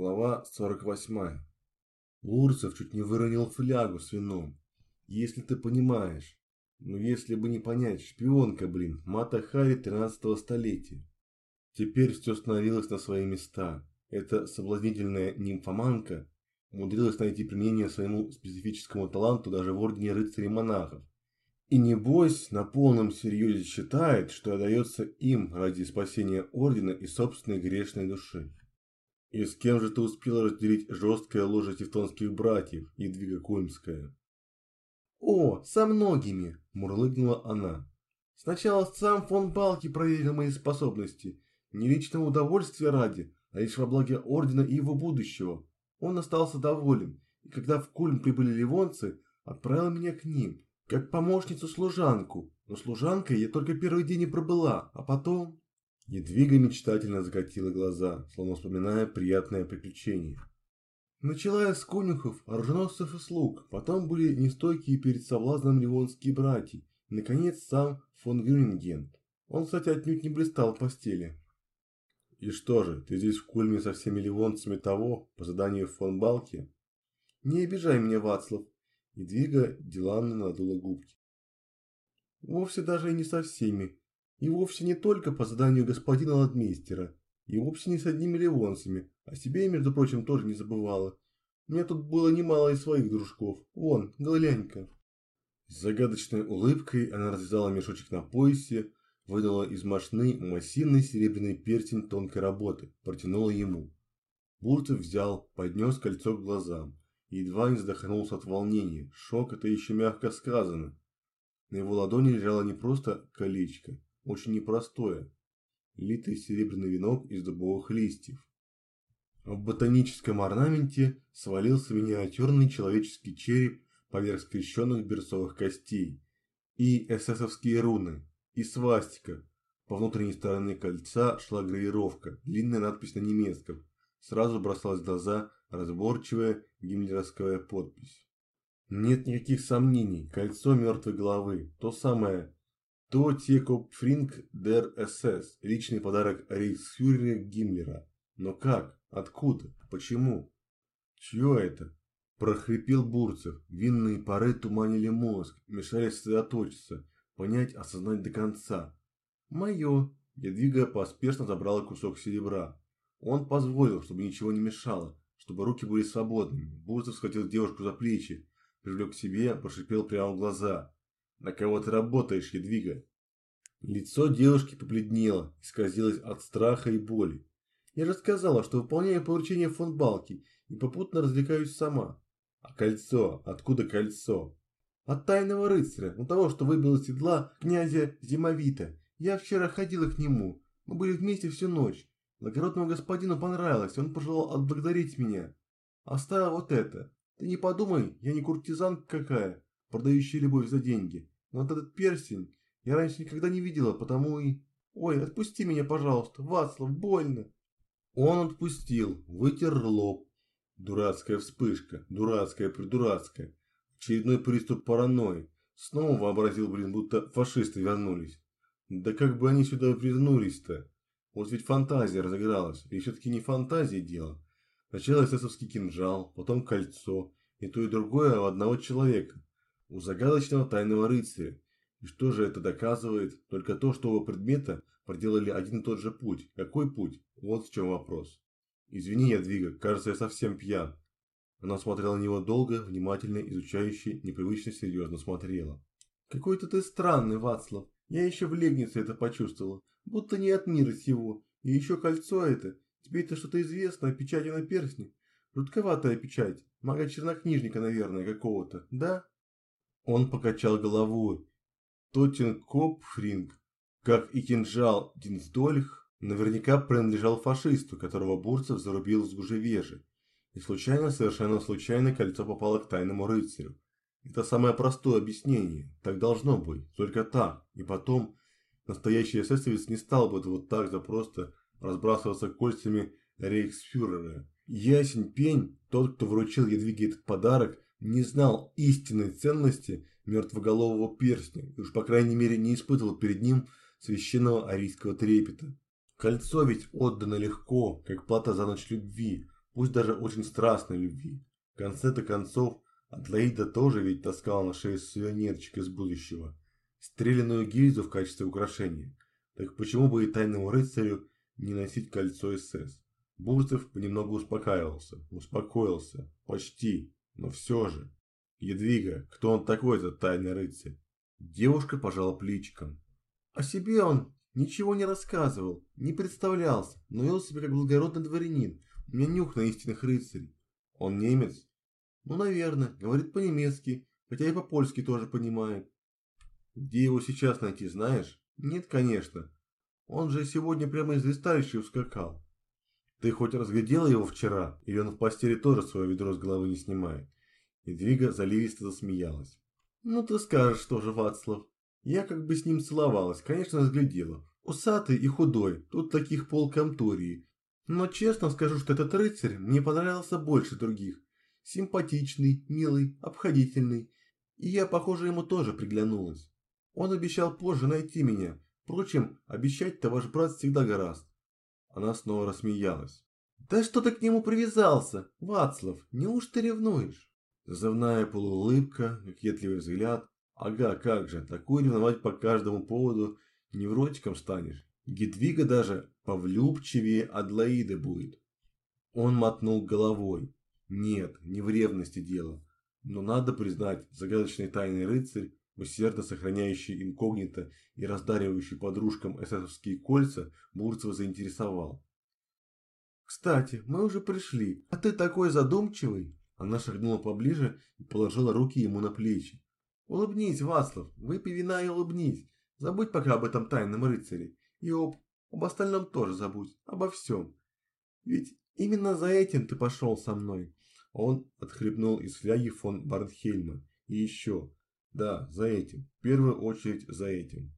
Глава 48. Лурцев чуть не выронил флягу с вином. Если ты понимаешь. Но если бы не понять, шпионка, блин, Мата Хари 13 столетия. Теперь все становилось на свои места. Эта соблазнительная нимфоманка умудрилась найти применение своему специфическому таланту даже в ордене рыцарей-монахов. И небось, на полном серьезе считает, что отдается им ради спасения ордена и собственной грешной души. И с кем же ты успела разделить жесткое ложе тевтонских братьев, Едвига Кульмская? О, со многими, мурлыкнула она. Сначала сам фон Балки проверил мои способности, не личного удовольствия ради, а лишь во благе ордена и его будущего. Он остался доволен, и когда в Кульм прибыли ливонцы, отправил меня к ним, как помощницу-служанку. Но служанкой я только первый день и пробыла, а потом... Едвига мечтательно закатила глаза, словно вспоминая приятное приключение. Начала с конюхов, оруженосцев и слуг, потом были нестойкие перед соблазном ливонские братья, и, наконец, сам фон Гюринген. Он, кстати, отнюдь не блистал в постели. И что же, ты здесь в Кульме со всеми ливонцами того, по заданию фон Балки? Не обижай меня, Вацлав. Едвига деланно надула губки. Вовсе даже и не со всеми, и вовсе не только по заданию господина Ладмейстера, и вовсе не с одними ливонцами, о себе я, между прочим, тоже не забывала. У меня тут было немало и своих дружков. Вон, глянь-ка. С загадочной улыбкой она развязала мешочек на поясе, вынула из мошны массивный серебряный перстень тонкой работы, протянула ему. Бурцев взял, поднес кольцо к глазам едва не задохнулся от волнения. Шок это еще мягко сказано. На его ладони лежало не просто колечко, очень непростое, литый серебряный венок из дубовых листьев. В ботаническом орнаменте свалился миниатюрный человеческий череп поверх скрещенных берцовых костей и эсэсовские руны, и свастика. По внутренней стороне кольца шла гравировка, длинная надпись на немецком. Сразу бросалась в глаза разборчивая гиммлеровская подпись. Нет никаких сомнений, кольцо мертвой головы, то самое то Текопфринг дер СС, личный подарок рейхсфюрера Гиммлера. Но как? Откуда? Почему? Чье это? Прохрипел Бурцев. Винные пары туманили мозг, мешали сосредоточиться, понять, осознать до конца. Мое. Ядвига поспешно забрала кусок серебра. Он позволил, чтобы ничего не мешало, чтобы руки были свободными. Бурцев схватил девушку за плечи, привлек к себе, прошипел прямо в глаза. На кого ты работаешь, Едвига? Лицо девушки побледнело, исказилось от страха и боли. Я же сказала, что выполняю поручение фон Балки и попутно развлекаюсь сама. А кольцо? Откуда кольцо? От тайного рыцаря, у того, что выбил из седла князя Зимовита. Я вчера ходила к нему. Мы были вместе всю ночь. Благородному господину понравилось, он пожелал отблагодарить меня. Оставил вот это. Ты не подумай, я не куртизанка какая, продающая любовь за деньги. Но вот этот перстень я раньше никогда не видела, потому и... Ой, отпусти меня, пожалуйста, Вацлав, больно. Он отпустил, вытер лоб. Дурацкая вспышка, дурацкая-придурацкая. Очередной приступ паранойи. Снова вообразил, блин, будто фашисты вернулись. Да как бы они сюда вернулись-то? Вот ведь фантазия разыгралась. И все-таки не фантазия дело. Сначала эсэсовский кинжал, потом кольцо. И то, и другое у одного человека у загадочного тайного рыцаря. И что же это доказывает? Только то, что оба предмета проделали один и тот же путь. Какой путь? Вот в чем вопрос. Извини, Ядвига, кажется, я совсем пьян. Она смотрела на него долго, внимательно, изучающе, непривычно серьезно смотрела. Какой-то ты странный, Вацлав. Я еще в Легнице это почувствовала. Будто не от мира сего. И еще кольцо это. Тебе-то что-то известно о печати на перстне? Жутковатая печать. Мага-чернокнижника, наверное, какого-то, да? Он покачал головой. Тотин Копфринг, как и кинжал Динсдольх, наверняка принадлежал фашисту, которого Бурцев зарубил с Гужевежи. И случайно, совершенно случайно, кольцо попало к тайному рыцарю. Это самое простое объяснение. Так должно быть. Только так. И потом, настоящий эсэсовец не стал бы вот так за просто разбрасываться кольцами рейхсфюрера. Ясень пень, тот, кто вручил Едвиге этот подарок, не знал истинной ценности мертвоголового перстня и уж по крайней мере не испытывал перед ним священного арийского трепета. Кольцо ведь отдано легко, как плата за ночь любви, пусть даже очень страстной любви. В конце-то концов, Атлаида тоже ведь таскала на шее сувенирчик из будущего. Стреляную гильзу в качестве украшения. Так почему бы и тайному рыцарю не носить кольцо СС? Бурцев понемногу успокаивался, успокоился, почти, но все же. Едвига, кто он такой, этот тайный рыцарь? Девушка пожала плечиком. О себе он ничего не рассказывал, не представлялся, но вел себя как благородный дворянин. У меня нюх на истинных рыцарей. Он немец? Ну, наверное, говорит по-немецки, хотя и по-польски тоже понимает. Где его сейчас найти, знаешь? Нет, конечно. Он же сегодня прямо из листалища ускакал. Ты хоть разглядела его вчера, или он в постели тоже свое ведро с головы не снимает? Едвига заливисто засмеялась. Ну ты скажешь тоже, Вацлав. Я как бы с ним целовалась, конечно, разглядела. Усатый и худой, тут таких пол контории. Но честно скажу, что этот рыцарь мне понравился больше других. Симпатичный, милый, обходительный. И я, похоже, ему тоже приглянулась. Он обещал позже найти меня. Впрочем, обещать-то ваш брат всегда гораст. Она снова рассмеялась. Да что ты к нему привязался, Вацлав? Неужто ревнуешь? Зазывная полуулыбка, кокетливый взгляд. Ага, как же, такую ревновать по каждому поводу невротиком станешь. Гедвига даже повлюбчивее Адлаиды будет. Он мотнул головой. Нет, не в ревности дело. Но надо признать, загадочный тайный рыцарь, усердно сохраняющий инкогнито и раздаривающий подружкам эсэсовские кольца, Бурцева заинтересовал. «Кстати, мы уже пришли, а ты такой задумчивый!» Она шагнула поближе и положила руки ему на плечи. «Улыбнись, Васлов, выпей вина и улыбнись. Забудь пока об этом тайном рыцаре. И об, об остальном тоже забудь, обо всем. Ведь именно за этим ты пошел со мной. Он отхлебнул из фляги фон Барнхельма. И еще. Да, за этим. В первую очередь за этим.